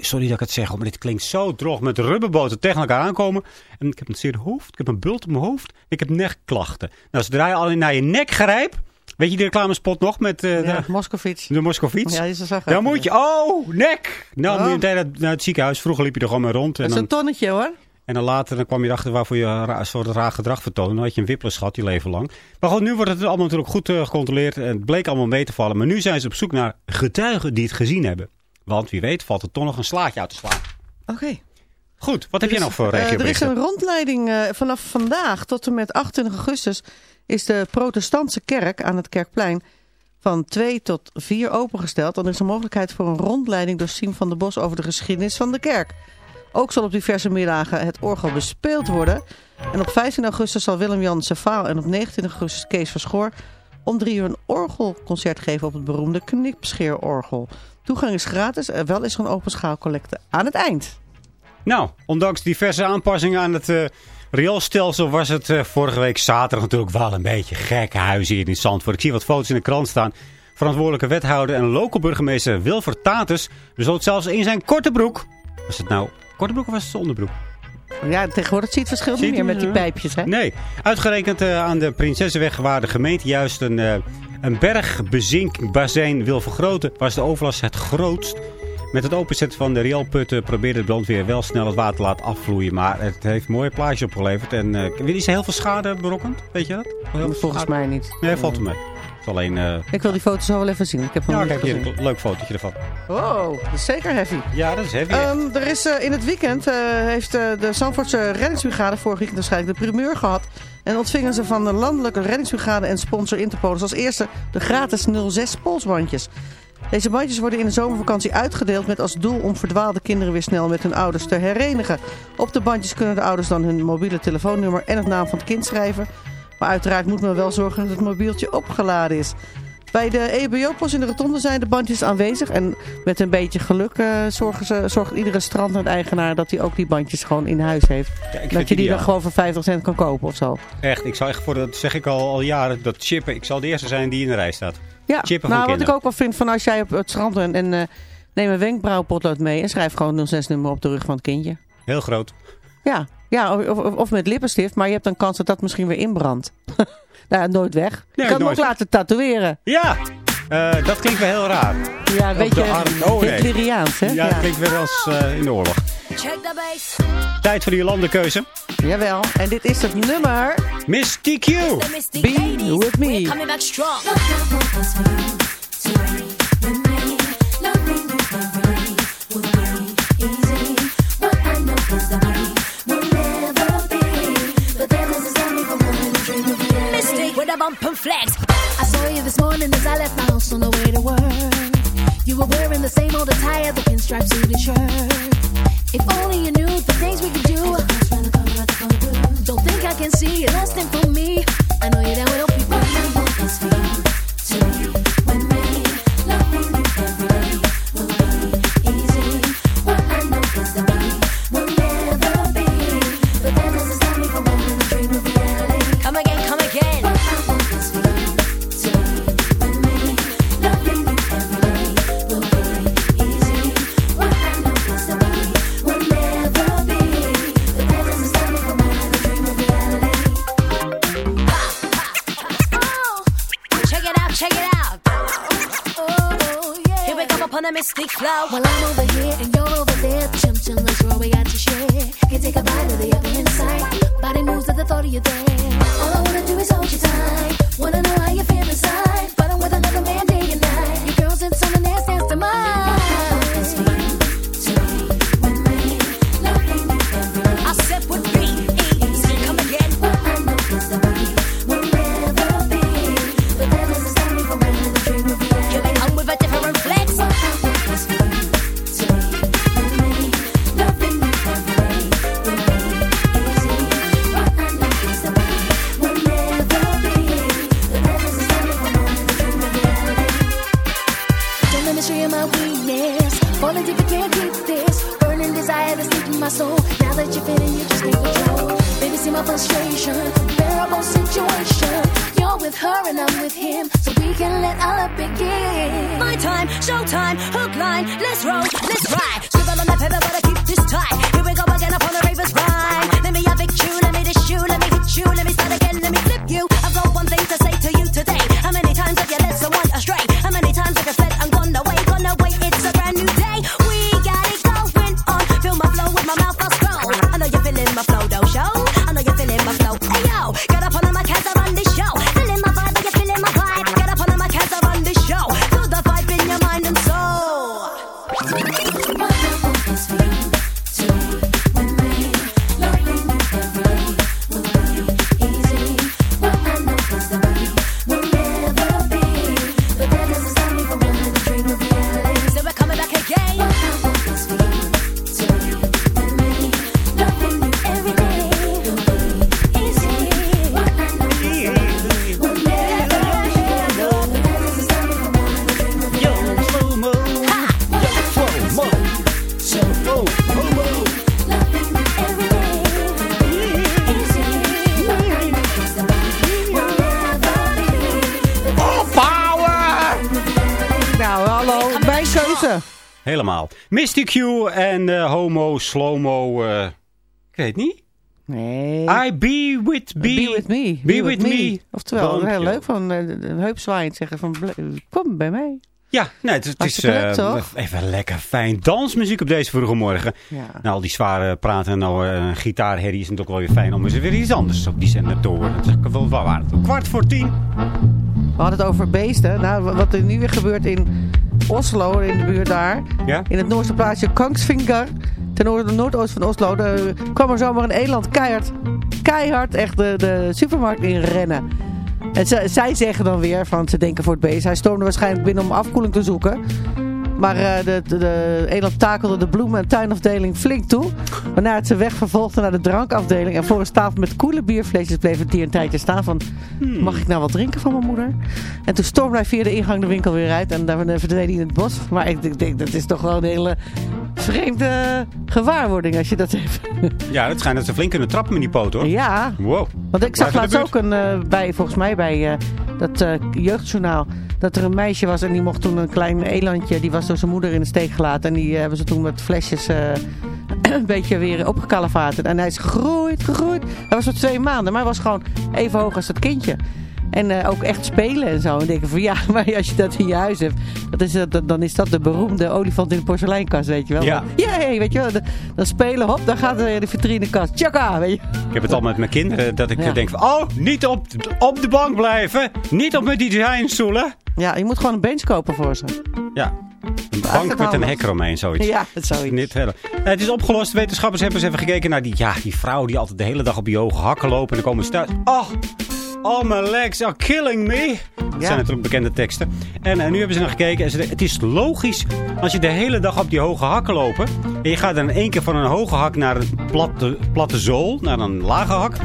Sorry dat ik het zeg, maar dit klinkt zo droog. Met rubberboten tegen elkaar aankomen. En ik heb een zeer hoofd, ik heb een bult op mijn hoofd. Ik heb nekklachten. Nou, zodra je al naar je nek grijpt. Weet je die reclamespot nog met eh, Ja, de, Moskovits. de Moskovits? Ja, die is er zo Dan moet je, oh, nek! Nou, Oh. moet je meteen naar, naar het ziekenhuis. Vroeger liep je er gewoon mee rond. En Dat is dan, een tonnetje hoor. en dan later dan kwam je erachter waarvoor je een soort raar gedrag vertoonde. Dan had je een wipples gehad je leven lang. Maar goed, nu wordt het allemaal natuurlijk goed eh, gecontroleerd. En het bleek allemaal mee te vallen. Maar nu zijn ze op zoek naar getuigen die het gezien hebben. Want wie weet valt er toch nog een slaatje uit te slaan. Oké. Goed, wat heb jij is- nog voor eh, Er is een rondleiding eh, vanaf vandaag tot en met 28 augustus is de protestantse kerk aan het Kerkplein van 2 tot 4 opengesteld. Dan is er mogelijkheid voor een rondleiding door Siem van der Bos over de geschiedenis van de kerk. Ook zal op diverse middagen het orgel bespeeld worden. En op 15 augustus zal Willem-Jan Sevaal en op 29 augustus Kees van Schoor om drie uur een orgelconcert geven op het beroemde Knipscheerorgel. Toegang is gratis en wel is er een open schaalcollecte aan het eind. Nou, ondanks diverse aanpassingen aan het eh rioolstelsel was het eh, vorige week zaterdag natuurlijk wel een beetje gekke huis hier in Zandvoort. Ik zie wat foto's in de krant staan. Verantwoordelijke wethouder en local burgemeester Wilver Tatus besloot zelfs in zijn korte broek. Was het nou korte broek of was het onderbroek? Ja, tegenwoordig zie je het verschil niet meer met die eh? pijpjes, hè? Nee, uitgerekend eh, aan de Prinsessenweg waar de gemeente juist een, eh een bergbezinkbassin wil vergroten, was de overlast het grootst. Met het openzetten van de rioolputten probeerde de brandweer wel snel het water te laten afvloeien. Maar het heeft mooie plaatjes opgeleverd. En uh, is er heel veel schade berokkend? Weet je dat? Volgens schade? mij niet. Nee, valt er mee. Het alleen... eh, Ik wil die foto's zo wel even zien. Ik heb Ja, kijk hier, een leuk fotootje ervan. Wow, dat is zeker heavy. Ja, dat is heavy. Ehm, er is eh, in het weekend eh, heeft de Zandvoortse reddingsbrigade vorig weekend waarschijnlijk de primeur gehad. En ontvingen ze van de landelijke reddingsbrigade en sponsor Interpolis als eerste de gratis 06 polsbandjes. Deze bandjes worden in de zomervakantie uitgedeeld met als doel om verdwaalde kinderen weer snel met hun ouders te herenigen. Op de bandjes kunnen de ouders dan hun mobiele telefoonnummer en het naam van het kind schrijven. Maar uiteraard moet men wel zorgen dat het mobieltje opgeladen is. Bij de E EBO-post in de rotonde zijn de bandjes aanwezig. En met een beetje geluk eh, zorgen ze, zorgt iedere strandeigenaar dat hij ook die bandjes gewoon in huis heeft. dat je die ideaal. dan gewoon voor 50 cent kan kopen of zo. Echt, ik zal echt voor, dat zeg ik al, al jaren, dat chippen, ik zal de eerste zijn die in de rij staat. Ja, Chippen nou wat ik ook wel vind van als jij op het strand bent en eh, neem een wenkbrauwpotlood mee en schrijf gewoon 06 nummer op de rug van het kindje. Heel groot. Ja, ja of, of, of met lippenstift, maar je hebt dan kans dat dat misschien weer inbrandt. nou, nooit weg. je kan hem nooit ook weg. laten tatoeëren. Ja, eh, dat klinkt wel heel raar. Ja, een Op de beetje arm. Oh, nee. Hitleriaans, hè? Ja, dat klinkt weer als eh, in de oorlog. Check the bass. Tijd voor die landenkeuze. Jawel, en dit is het nummer Miss TQ. The Mystic Be. With Me. Bump and flex. I saw you this morning as I left my house on the way to work. You were wearing the same old attire, the pinstripe suit and shirt. If only you knew the things we could do. Don't think I can see you lusting for me. I know you damn well people. Mystic flow. Well, I'm over here and you're over there. Chum chum, let's we got to share. Can take a bite of the other inside. Body moves at the thought of you there. Helemaal. Misty Q en eh, Homo, Slomo, eh, ik weet niet. Nee. I be with be. Be with me. Be, with, me. Oftewel, Boompje. heel leuk van uh, een heupzwaaiend zeggen van kom bij mij. Ja, nee, het, het is leuk, eh, toch? even lekker fijn dansmuziek op deze vroege morgen. Ja. Nou, al die zware praten en nou, eh, gitaarherrie is natuurlijk wel weer fijn om eens weer iets anders op die zender te horen. Dat is wel waar. waard. Kwart voor tien. We hadden het over beesten. Nou, wa- wat er nu weer gebeurt in Oslo, in de buurt daar. Ja? In het Noorse plaatsje Kongsvinger. Ten noorden noordoosten van Oslo. Daar kwam er zomaar een eland keihard, keihard echt de, de supermarkt in rennen. En ze, zij zeggen dan weer, van ze denken voor het beest. Hij stormde waarschijnlijk binnen om afkoeling te zoeken. Maar eh, de, de, de eland takelde de bloemen- en tuinafdeling flink toe. Waarna het ze weg vervolgde naar de drankafdeling. En voor een tafel met koele bierflesjes bleef het dier een tijdje staan van... Mag ik nou wat drinken van mijn moeder? En toen stormde hij via de ingang de winkel weer uit. En daar verdween hij in het bos. Maar ik denk, denk, dat is toch wel een hele vreemde gewaarwording als je dat heeft. Ja, het schijnt dat ze flink kunnen trappen met die poot hoor. Ja. Wow. Want ik zag laatst ook een, eh, bij, volgens mij bij eh, dat eh, jeugdjournaal, dat er een meisje was en die mocht toen een klein elandje, die was door zijn moeder in de steek gelaten. En die eh, hebben ze toen met flesjes eh, een beetje weer opgekalevaterd. En hij is gegroeid, gegroeid. Hij was voor twee maanden, maar hij was gewoon even hoog als dat kindje. En eh, ook echt spelen en zo. En denken van ja, maar als je dat in je huis hebt, dat is, dat, dan is dat de beroemde olifant in de porseleinkast, weet je wel. Ja. Jee, weet je wel. Dan- spelen, hop, dan gaat de, de vitrinekast. Tjaka, weet je. Ik heb het al met mijn kinderen dat ik Ja. denk van... Oh, niet op, op de bank blijven. Niet op mijn designstoelen. Ja, je moet gewoon een bench kopen voor ze. Ja. Een bank met een hek eromheen, zoiets. Ja, dat zou ik. Niet Eh, het is opgelost. Wetenschappers hebben eens even gekeken naar die, ja, die vrouw die altijd de hele dag op die hoge hakken lopen. En dan komen ze thuis. Oh, all my legs are killing me. Dat Ja. zijn natuurlijk bekende teksten. En eh, nu hebben ze naar gekeken. En ze, het is logisch als je de hele dag op die hoge hakken lopen. En je gaat dan in één keer van een hoge hak naar een platte, platte zool. Naar een lage hak.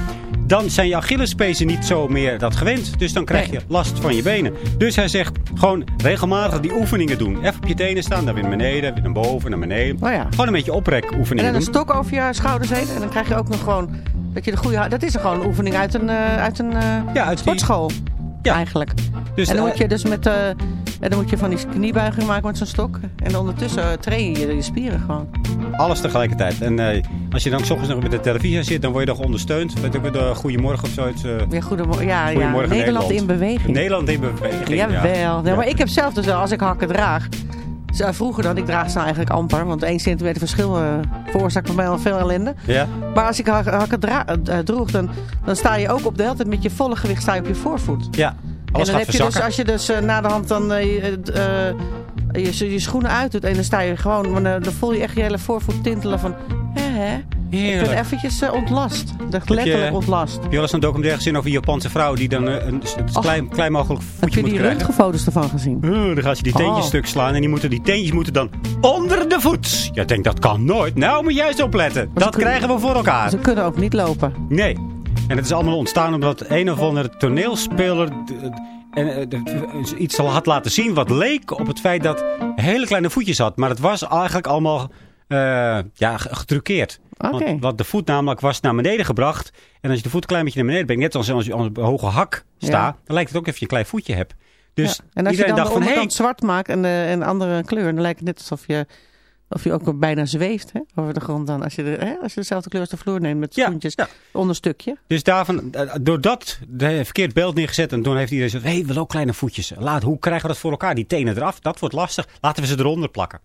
Dan zijn je Achillespezen niet zo meer dat gewend. Dus dan krijg je last van je benen. Dus hij zegt gewoon regelmatig die oefeningen doen. Even op je tenen staan, dan weer naar beneden, weer naar boven, naar beneden. Oh ja. Gewoon een beetje En oprekoefeningen dan een stok over je schouders heen. En dan krijg je ook nog gewoon... Dat, je de goede, dat is er gewoon een oefening uit een, eh, uit een eh, Ja, uit die- sportschool. Ja. Eigenlijk. Dus, en dan eh, moet je dus met... en dan moet je van die kniebuiging maken met zo'n stok. En ondertussen eh, train je je spieren gewoon. Alles tegelijkertijd. En eh, als je dan 's ochtends nog met de televisie zit, dan word je nog ondersteund. Weet ik de Goedemorgen of zoiets. eh, Ja, goedemorgen. Ja, ja. Goedemorgen Nederland, in beweging. Nederland in beweging. ja. Jawel. Ja, Ja. maar ik heb zelf dus wel, als ik hakken draag... Vroeger dan, ik draag ze nou eigenlijk amper. Want 1 centimeter verschil eh, veroorzaakt bij mij al veel ellende. Ja? Maar als ik hak- hakken droeg, dan, dan sta je ook op de hele tijd met je volle gewicht sta je op je voorvoet. Ja. Alles en dan gaat heb je dus, als je dus eh, na de hand dan eh, je, eh, je, je schoenen uitdoet en dan sta je gewoon, maar dan, voel je echt je hele voorvoet tintelen van, hè hè. Ik ben Heerlijk. eventjes ontlast. Echt je- letterlijk ontlast. Heb je wel eens een documentaire gezien over een Japanse vrouw die dan een, klein, klein mogelijk Heb voetje je moet die krijgen? röntgenfoto's ervan gezien? Uh, dan gaat ze die teentjes Oh. stuk slaan en die, moeten, die teentjes moeten dan onder de voet. Ja, ik denk dat kan nooit. Nou moet je juist opletten. Dat kunnen- krijgen we voor elkaar. Ze kunnen ook niet lopen. Nee. En het is allemaal ontstaan omdat een of andere toneelspeler en, eh, iets had laten zien wat leek op het feit dat hele kleine voetjes had. Maar het was eigenlijk allemaal eh, ja, ge- getruckeerd. Want, want de voet namelijk was naar beneden gebracht. En als je de voet een klein beetje naar beneden brengt, net als als je op een hoge hak staat, dan lijkt het ook of je een klein voetje hebt. Dus Ja. En als je dan de dacht van, onderkant zwart maakt en, de, en andere kleur, dan lijkt het net alsof je, of je ook bijna zweeft hè, over de grond dan. Als je, de, hè, als je dezelfde kleur als de vloer neemt met Ja, schoentjes, ja. onderstukje. Dus daarvan, eh, door dat, de verkeerd beeld neergezet. En toen heeft iedereen gezegd, hé, hey, we willen ook kleine voetjes. Laat, hoe krijgen we dat voor elkaar? Die tenen eraf, dat wordt lastig. Laten we ze eronder plakken.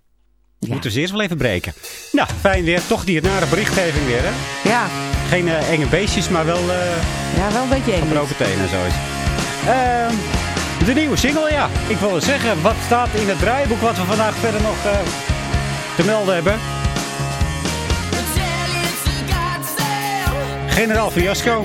Moeten we ze eerst wel even breken. Nou, fijn weer. Toch die nare berichtgeving weer, hè? Ja, Geen eh, enge beestjes, maar wel eh ja wel een beetje eng. gebroken tenen en zoiets. Ehm, de nieuwe single, ja. Ik wil zeggen, wat staat in het draaiboek wat we vandaag verder nog eh, te melden hebben? Generaal Fiasco.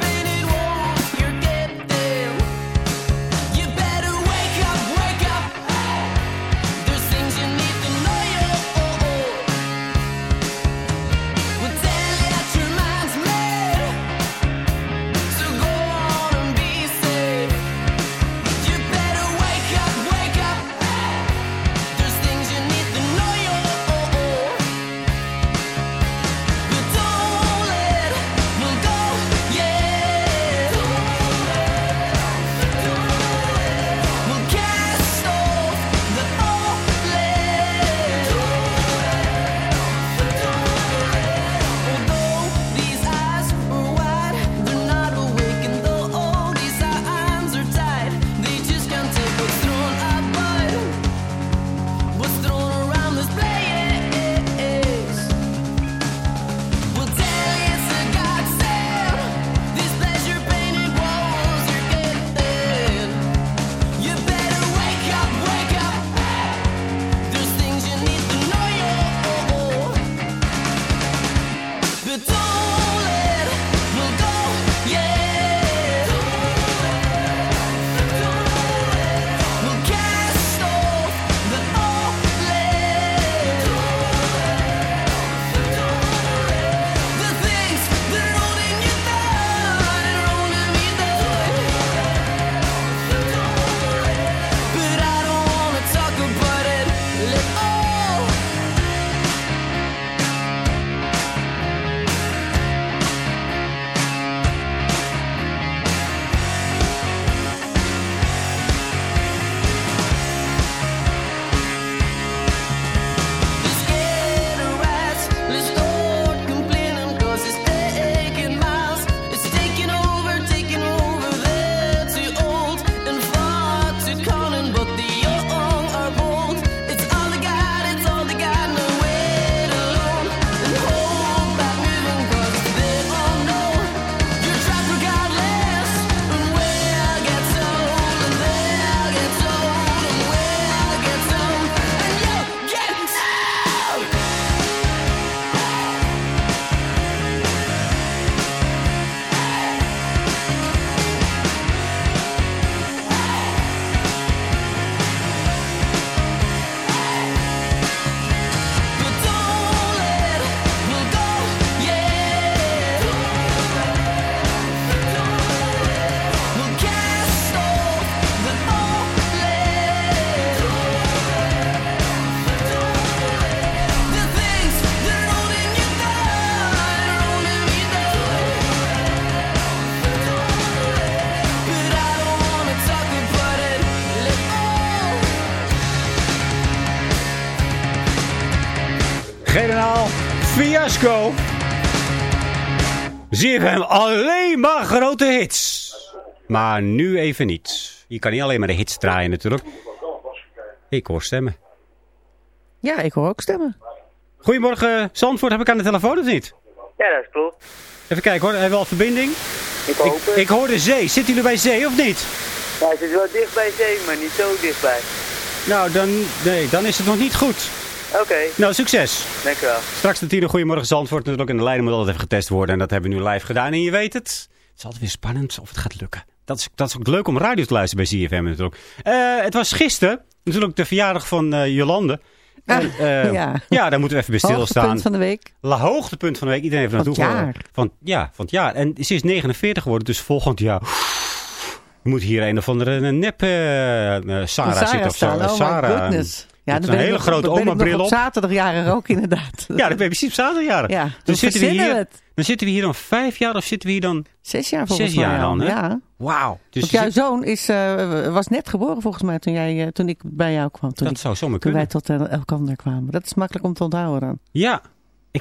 Fiasco. ZFM alleen maar grote hits. Maar nu even niet. Je kan niet alleen maar de hits draaien natuurlijk. Ik hoor stemmen. Ja, ik hoor ook stemmen. Goedemorgen, Zandvoort. Heb ik aan de telefoon of niet? Ja, dat klopt. Even kijken hoor. Hebben we al verbinding? Ik hoop ik, het. ik hoor de zee. Zitten jullie bij zee of niet? Ja, het is wel dicht bij zee, maar niet zo dichtbij. Nou, dan, nee, dan is het nog niet goed. Oké, Nou, succes. dankjewel. Straks de tiende Goedemorgen Zandvoort. Natuurlijk in de lijn moet altijd even getest worden. En dat hebben we nu live gedaan. En je weet het. Het is altijd weer spannend of het gaat lukken. Dat is, dat is ook leuk om radio te luisteren bij CFM natuurlijk. Eh, het was gisteren natuurlijk de verjaardag van eh, Jolande. En, eh, ja. ja, daar moeten we even bij stilstaan. Hoogtepunt van de week. La hoogtepunt van de week. Iedereen heeft naartoe gehoord. Van, ja, van het jaar. En ze is 49 geworden, dus volgend jaar... Je moet hier een of andere nep eh eh, Sarah, zitten of zo. Oh my Sarah. Ja, Met dan een hele grote oma-bril op op. zaterdagjarig ook inderdaad. Ja, dan ben je precies op zaterdagjarig. Ja, dan, zitten we hier, het. dan zitten we hier dan vijf jaar of zitten we hier dan Zes jaar volgens zes jaar mij dan, hè? Ja. Wauw. Dus Want jouw zoon is, eh, was net geboren volgens mij toen, jij, eh, toen ik bij jou kwam. Toen, dat ik, zou zomaar toen wij kunnen. tot uh, elkander kwamen. Dat is makkelijk om te onthouden dan. Ja,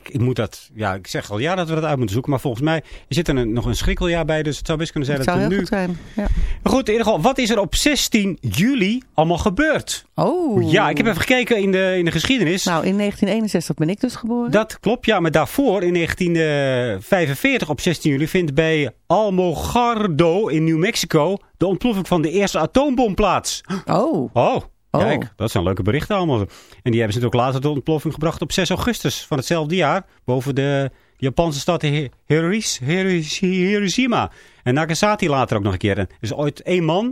ik, ik moet dat... Ja, ik zeg al ja dat we dat uit moeten zoeken. Maar volgens mij zit er een, nog een schrikkeljaar bij. Dus het zou best kunnen zijn Dat we heel nu... goed zijn. Ja. Goed, in ieder geval, wat is er op 16 juli allemaal gebeurd? Oh. Ja, ik heb even gekeken in de, in de geschiedenis. Nou, in 1961 ben ik dus geboren. Dat klopt, ja. Maar daarvoor, in 1945 op 16 juli, vindt bij Almogardo in New Mexico de ontploffing van de eerste atoombom plaats. Oh. Oh, kijk, dat zijn leuke berichten allemaal. En die hebben ze natuurlijk later de ontploffing gebracht op 6 augustus van hetzelfde jaar. Boven de Japanse stad Hi- Hiroshi- Hiroshi- Hiroshima. En Nagasaki later ook nog een keer. En er is ooit één man,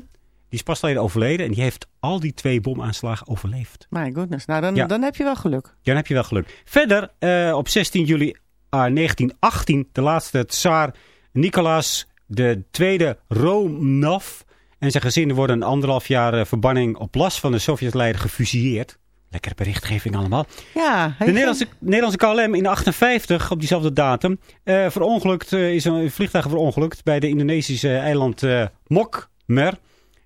die is pas geleden overleden. En die heeft al die twee bomaanslagen overleefd. My goodness. Nou, dan, Ja. dan heb je wel geluk. Dan heb je wel geluk. Verder, eh, op 16 juli ah, 1918, de laatste tsaar Nicolaas II Romanov en zijn gezin worden een anderhalf jaar eh, verbanning op last van de Sovjet-leider gefusilleerd. Lekkere berichtgeving allemaal. Ja. De Nederlandse, Nederlandse KLM in 58, op diezelfde datum, eh, verongelukt, eh, is een vliegtuig verongelukt bij de Indonesische eiland eh, Mokmer.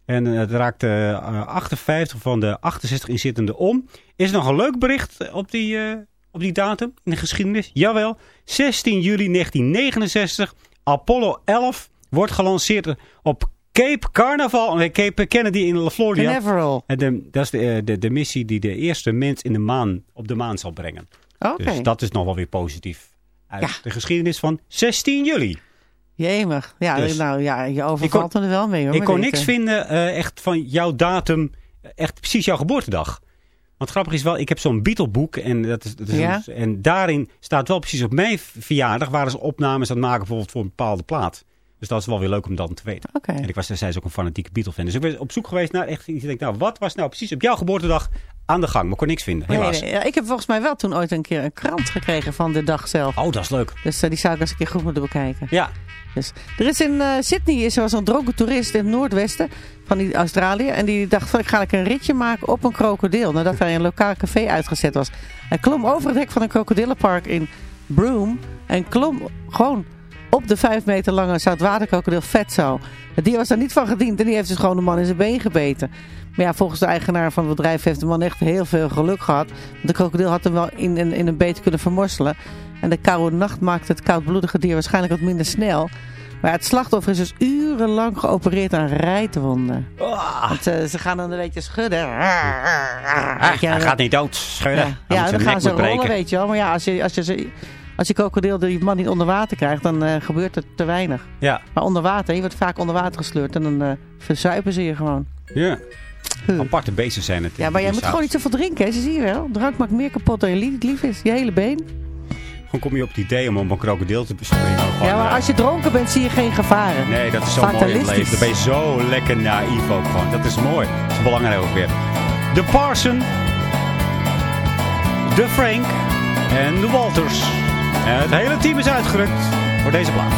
En het raakte eh, 58 van de 68 inzittenden om. Is er nog een leuk bericht op die, op die datum in de geschiedenis? Jawel. 16 juli 1969. Apollo 11 wordt gelanceerd op Cape Carnaval. Nee, Cape Kennedy in Florida. Canaveral. En de, dat is de, eh, de, de missie die de eerste mens in de maan, op de maan zal brengen. Oké. Dus dat is nog wel weer positief. Uit de geschiedenis van 16 juli. Jemig. Ja, Dus- nou ja, je overvalt er wel mee hoor. Ik kon niks vinden eh, echt van jouw datum, eh, echt precies jouw geboortedag. Want grappig is wel, ik heb zo'n Beatle-boek en, dat is, dat is Ja? een- en daarin staat wel precies op mijn verjaardag waren ze opnames aan het maken bijvoorbeeld voor een bepaalde plaat. Dus dat is wel weer leuk om dan te weten. En ik was destijds ook een fanatieke Beatle-fan. Dus ik ben op zoek geweest naar echt iets. Ik denk, nou, wat was nou precies op jouw geboortedag aan de gang? Maar ik kon niks vinden, helaas. nee, ja, ik heb volgens mij wel toen ooit een keer een krant gekregen van de dag zelf. Oh, dat is leuk. Dus eh, die zou ik eens een keer goed moeten bekijken. Ja. Dus, er is in eh, Sydney is er was een dronken toerist in het noordwesten van die Australië. En die dacht van ik ga een ritje maken op een krokodil. Nadat hij een lokaal café uitgezet was. Hij klom over het hek van een krokodillenpark in Broome. En klom gewoon op de vijf meter lange zoutwaterkrokodil Fatso. Het dier was daar niet van gediend en die heeft dus gewoon de man in zijn been gebeten. Maar ja, volgens de eigenaar van het bedrijf heeft de man echt heel veel geluk gehad. Want de krokodil had hem wel in, in, in een beet kunnen vermorselen. En de koude nacht maakte het koudbloedige dier waarschijnlijk wat minder snel. Maar het slachtoffer is dus urenlang geopereerd aan rijtwonden. Want eh, ze gaan dan een beetje schudden. Ah, je, hij gaat niet dood. Schudden. Ja, ja dan gaan ze rollen, breken. weet je wel. Maar ja, als je, als je, ze- als je krokodil die man niet onder water krijgt, dan eh, gebeurt er te weinig. Ja. Maar onder water, je wordt vaak onder water gesleurd en dan eh verzuipen ze je gewoon. Ja. Aparte beesten zijn het. Ja, maar jij moet gewoon niet zoveel drinken, hè? Ze zie je wel. Drank maakt meer kapot dan je lief, is. Je hele been. Gewoon kom je op het idee om op een krokodil te bespringen. Gewoon, ja, maar eh, als je dronken bent, zie je geen gevaren. Nee, dat is zo mooi in het leven. Dan ben je zo lekker naïef ook gewoon. Dat is mooi. Dat is belangrijk ook weer. De Parson. De Frank. En de Walters. Het hele team is uitgerukt voor deze plaat.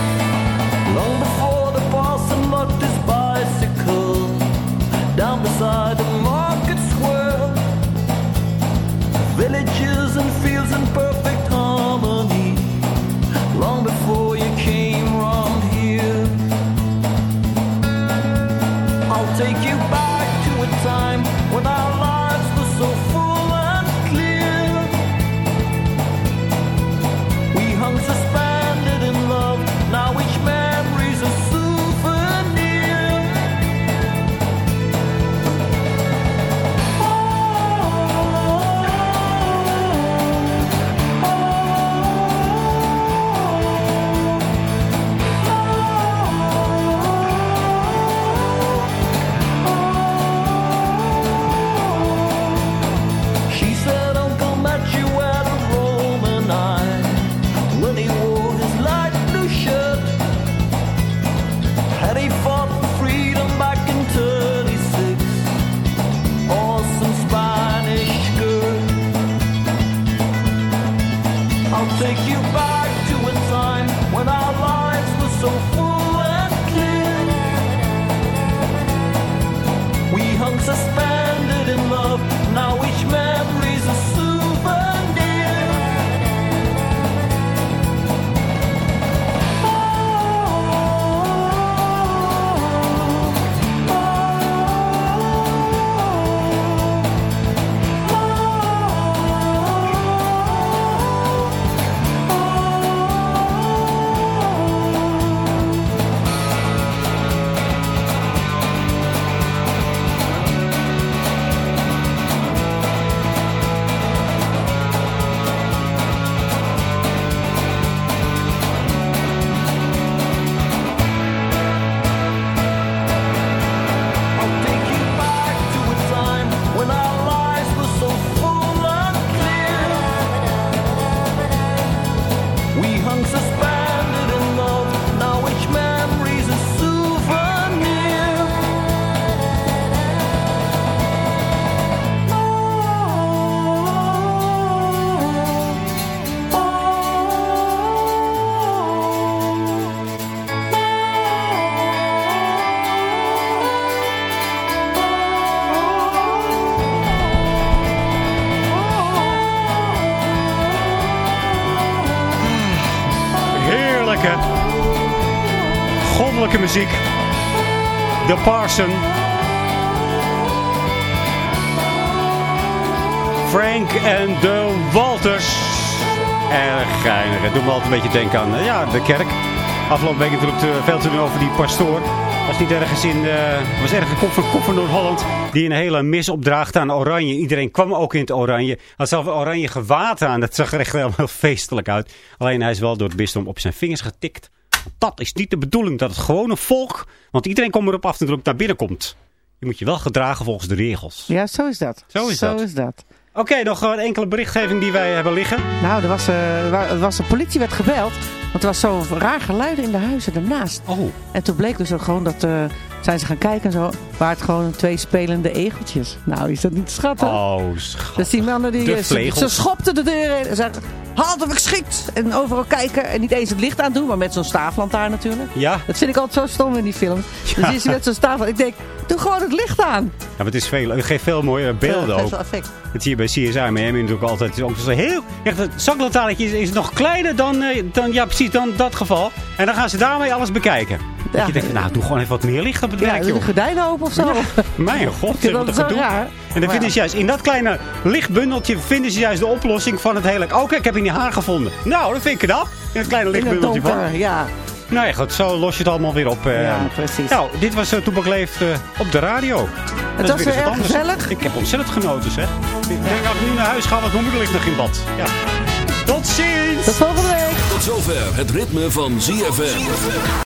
Long before the parson locked his bicycle down beside the market square, villages and fields in perfect Goddelijke muziek. De Parson. Frank en de Walters. Erg geinig. Het doet me altijd een beetje denken aan eh, ja, de kerk. Afgelopen week natuurlijk veel te doen over die pastoor. Was niet ergens in, eh, was ergens kop van, kop van Noord-Holland. Die een hele mis opdraagt aan oranje. Iedereen kwam ook in het oranje. Had zelf een oranje gewaad aan. Dat zag er echt helemaal feestelijk uit. Alleen hij is wel door het bisdom op zijn vingers getikt. Dat is niet de bedoeling. Dat het gewone volk. Want iedereen komt erop af natuurlijk het naar binnen komt. Je moet je wel gedragen volgens de regels. Ja, zo is dat. Zo is dat. is dat. Oké, nog een enkele berichtgeving die wij hebben liggen. Nou, er was, wa- er was, de politie werd gebeld. Want er was zo raar geluiden in de huizen daarnaast. Oh. En toen bleek dus ook gewoon dat... eh, zijn ze gaan kijken en zo. Waar het gewoon twee spelende egeltjes. Nou, is dat niet schattig? Oh, schat. Dus die mannen die, De eh, ze, ze schopten de deur in en zeiden, halt of ik schiet. En overal kijken en niet eens het licht aandoen, maar met zo'n staaflantaar natuurlijk. Ja. Dat vind ik altijd zo stom in die films. Ja. Dus is met zo'n staaflantaar. Ik denk, doe gewoon het licht aan. Ja, maar het is veel. Het geeft veel mooiere beelden Ja, ook. effect. Dat zie je bij CSI Miami natuurlijk altijd. Het is ook zo heel, echt, het zaklantaarnetje is, is nog kleiner dan, eh, dan, ja, precies dan dat geval. En dan gaan ze daarmee alles bekijken. Dat je denkt, nou, doe gewoon even wat meer licht op het werk, Ja, joh. de gordijnen open of zo. Mijn god, Ik vind wat dat een zo gedoe. raar. En dan vinden ja. ze juist in dat kleine lichtbundeltje vinden ze juist de oplossing van het hele... Oh, kijk, ik heb in die haar gevonden. Nou, dat vind ik knap. In het kleine In het lichtbundeltje van. ja. Nou ja, goed, zo los je het allemaal weer op. eh. Ja, precies. Nou, dit was uh, Toepak Leeft eh, op de radio. Dat is was weer erg gezellig. Ik heb ontzettend genoten, zeg. Ik denk dat ik nu naar huis ga, want mijn moeder ligt nog in bad. Ja. Tot ziens! Tot volgende week! Tot zover het ritme van ZFM.